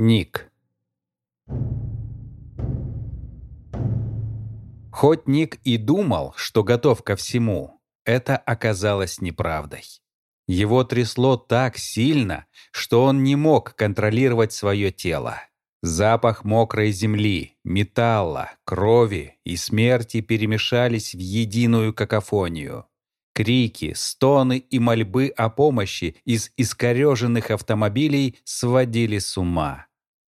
Ник. Хоть Ник и думал, что готов ко всему, это оказалось неправдой. Его трясло так сильно, что он не мог контролировать свое тело. Запах мокрой земли, металла, крови и смерти перемешались в единую какофонию. Крики, стоны и мольбы о помощи из искореженных автомобилей сводили с ума.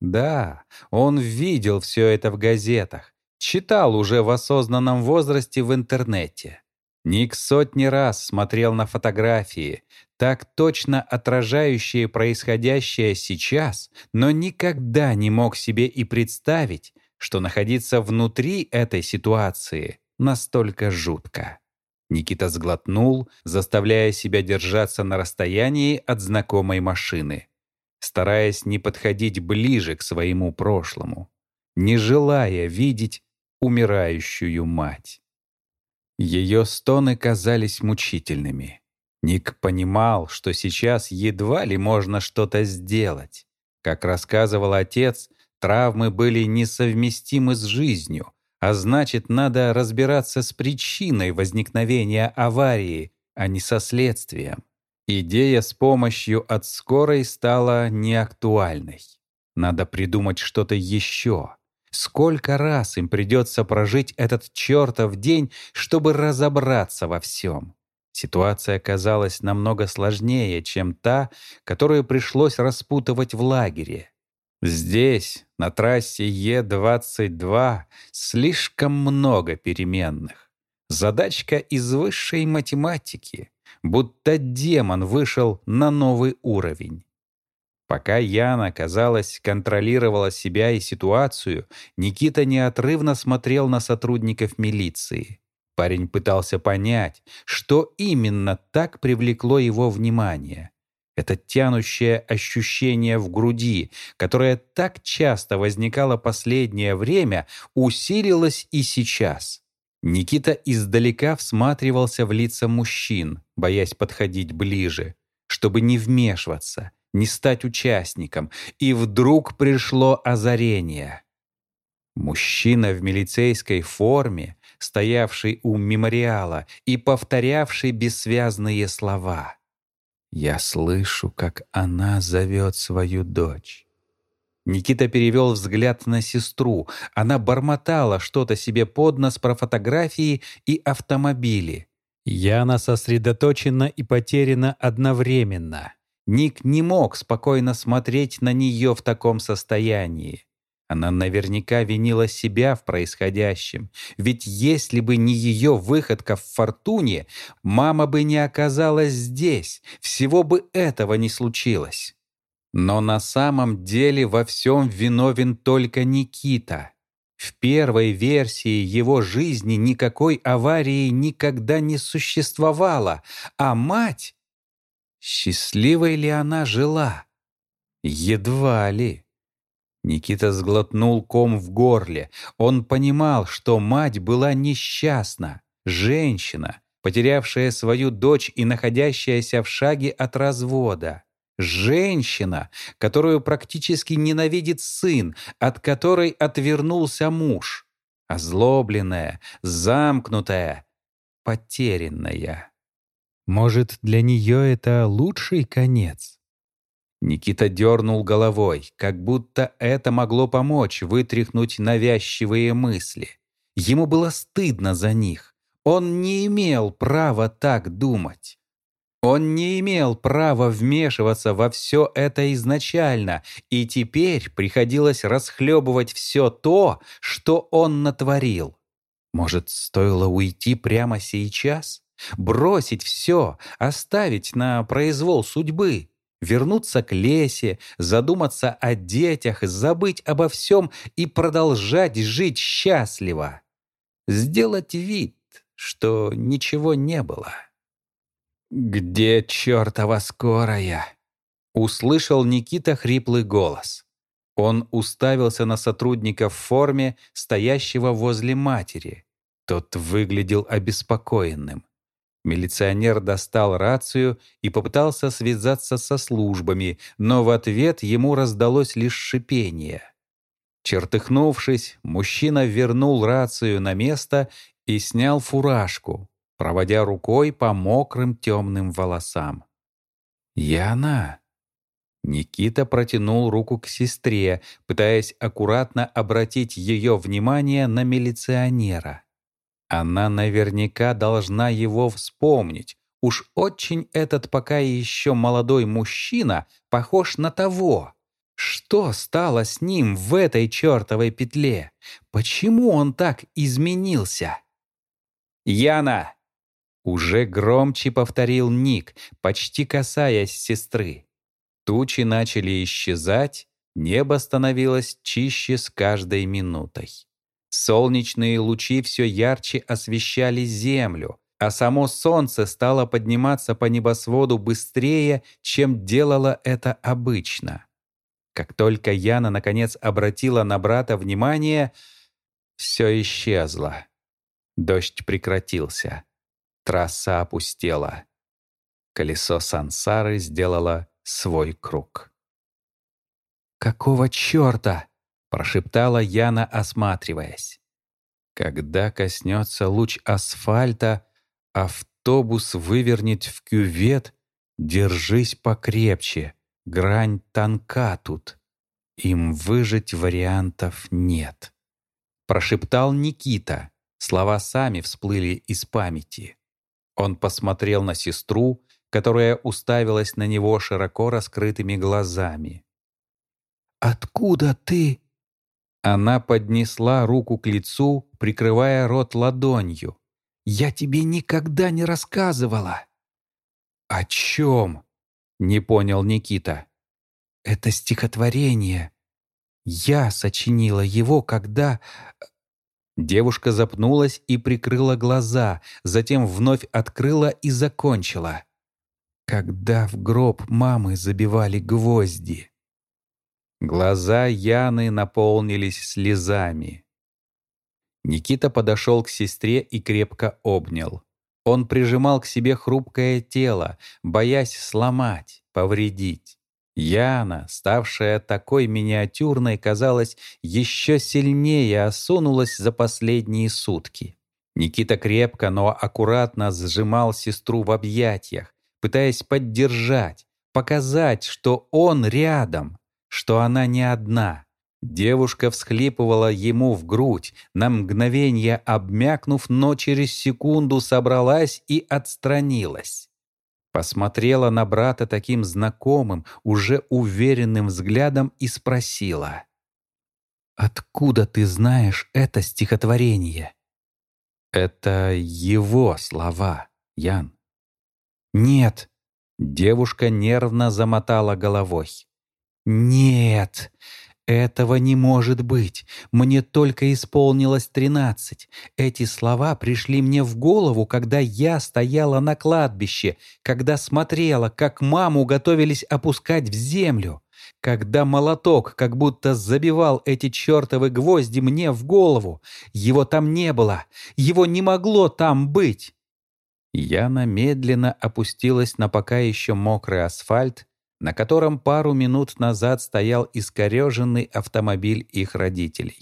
Да, он видел все это в газетах, читал уже в осознанном возрасте в интернете. Ник сотни раз смотрел на фотографии, так точно отражающие происходящее сейчас, но никогда не мог себе и представить, что находиться внутри этой ситуации настолько жутко. Никита сглотнул, заставляя себя держаться на расстоянии от знакомой машины, стараясь не подходить ближе к своему прошлому, не желая видеть умирающую мать. Ее стоны казались мучительными. Ник понимал, что сейчас едва ли можно что-то сделать. Как рассказывал отец, травмы были несовместимы с жизнью, а значит, надо разбираться с причиной возникновения аварии, а не со следствием. Идея с помощью от скорой стала неактуальной. Надо придумать что-то еще. Сколько раз им придется прожить этот чертов день, чтобы разобраться во всем? Ситуация казалась намного сложнее, чем та, которую пришлось распутывать в лагере. Здесь, на трассе Е-22, слишком много переменных. Задачка из высшей математики, будто демон вышел на новый уровень. Пока Яна, казалось, контролировала себя и ситуацию, Никита неотрывно смотрел на сотрудников милиции. Парень пытался понять, что именно так привлекло его внимание. Это тянущее ощущение в груди, которое так часто возникало последнее время, усилилось и сейчас. Никита издалека всматривался в лица мужчин, боясь подходить ближе, чтобы не вмешиваться, не стать участником, и вдруг пришло озарение. Мужчина в милицейской форме стоявший у мемориала и повторявший бессвязные слова. «Я слышу, как она зовет свою дочь». Никита перевел взгляд на сестру. Она бормотала что-то себе под нос про фотографии и автомобили. Яна сосредоточена и потеряна одновременно. Ник не мог спокойно смотреть на нее в таком состоянии. Она наверняка винила себя в происходящем, ведь если бы не ее выходка в фортуне, мама бы не оказалась здесь, всего бы этого не случилось. Но на самом деле во всем виновен только Никита. В первой версии его жизни никакой аварии никогда не существовало, а мать... Счастливой ли она жила? Едва ли. Никита сглотнул ком в горле. Он понимал, что мать была несчастна, женщина, потерявшая свою дочь и находящаяся в шаге от развода. Женщина, которую практически ненавидит сын, от которой отвернулся муж. Озлобленная, замкнутая, потерянная. Может, для нее это лучший конец? Никита дернул головой, как будто это могло помочь вытряхнуть навязчивые мысли. Ему было стыдно за них. Он не имел права так думать. Он не имел права вмешиваться во все это изначально, и теперь приходилось расхлебывать все то, что он натворил. Может, стоило уйти прямо сейчас? Бросить все, оставить на произвол судьбы? вернуться к лесе, задуматься о детях, забыть обо всем и продолжать жить счастливо. Сделать вид, что ничего не было. «Где чертова скорая?» Услышал Никита хриплый голос. Он уставился на сотрудника в форме, стоящего возле матери. Тот выглядел обеспокоенным. Милиционер достал рацию и попытался связаться со службами, но в ответ ему раздалось лишь шипение. Чертыхнувшись, мужчина вернул рацию на место и снял фуражку, проводя рукой по мокрым темным волосам. «Яна!» Никита протянул руку к сестре, пытаясь аккуратно обратить ее внимание на милиционера. Она наверняка должна его вспомнить. Уж очень этот пока еще молодой мужчина похож на того. Что стало с ним в этой чертовой петле? Почему он так изменился? «Яна!» Уже громче повторил Ник, почти касаясь сестры. Тучи начали исчезать, небо становилось чище с каждой минутой. Солнечные лучи все ярче освещали землю, а само солнце стало подниматься по небосводу быстрее, чем делало это обычно. Как только Яна наконец обратила на брата внимание, все исчезло. Дождь прекратился. Трасса опустела. Колесо сансары сделало свой круг. «Какого черта?» — прошептала Яна, осматриваясь. «Когда коснется луч асфальта, автобус вывернет в кювет, держись покрепче, грань тонка тут. Им выжить вариантов нет». Прошептал Никита. Слова сами всплыли из памяти. Он посмотрел на сестру, которая уставилась на него широко раскрытыми глазами. «Откуда ты?» Она поднесла руку к лицу, прикрывая рот ладонью. «Я тебе никогда не рассказывала». «О чем?» — не понял Никита. «Это стихотворение. Я сочинила его, когда...» Девушка запнулась и прикрыла глаза, затем вновь открыла и закончила когда в гроб мамы забивали гвозди. Глаза Яны наполнились слезами. Никита подошел к сестре и крепко обнял. Он прижимал к себе хрупкое тело, боясь сломать, повредить. Яна, ставшая такой миниатюрной, казалось, еще сильнее осунулась за последние сутки. Никита крепко, но аккуратно сжимал сестру в объятиях, пытаясь поддержать, показать, что он рядом, что она не одна. Девушка всхлипывала ему в грудь, на мгновение обмякнув, но через секунду собралась и отстранилась. Посмотрела на брата таким знакомым, уже уверенным взглядом и спросила. «Откуда ты знаешь это стихотворение?» «Это его слова, Ян. «Нет». Девушка нервно замотала головой. «Нет, этого не может быть. Мне только исполнилось тринадцать. Эти слова пришли мне в голову, когда я стояла на кладбище, когда смотрела, как маму готовились опускать в землю, когда молоток как будто забивал эти чертовы гвозди мне в голову. Его там не было, его не могло там быть». Яна медленно опустилась на пока еще мокрый асфальт, на котором пару минут назад стоял искореженный автомобиль их родителей.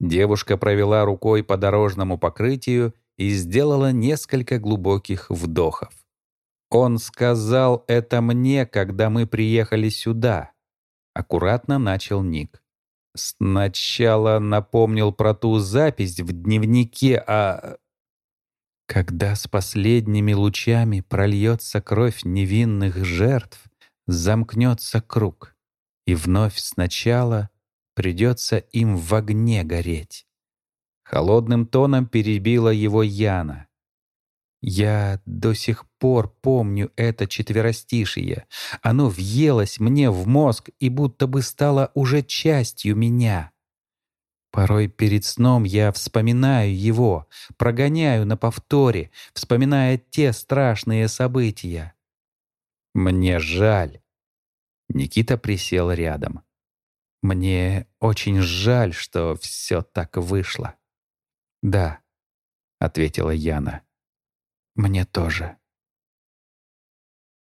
Девушка провела рукой по дорожному покрытию и сделала несколько глубоких вдохов. «Он сказал это мне, когда мы приехали сюда», — аккуратно начал Ник. «Сначала напомнил про ту запись в дневнике, а когда с последними лучами прольется кровь невинных жертв, замкнется круг, и вновь сначала придется им в огне гореть. Холодным тоном перебила его Яна. Я до сих пор помню это четверостишие. Оно въелось мне в мозг и будто бы стало уже частью меня. Порой перед сном я вспоминаю его, прогоняю на повторе, вспоминая те страшные события. Мне жаль. Никита присел рядом. Мне очень жаль, что все так вышло. Да, ответила Яна. Мне тоже.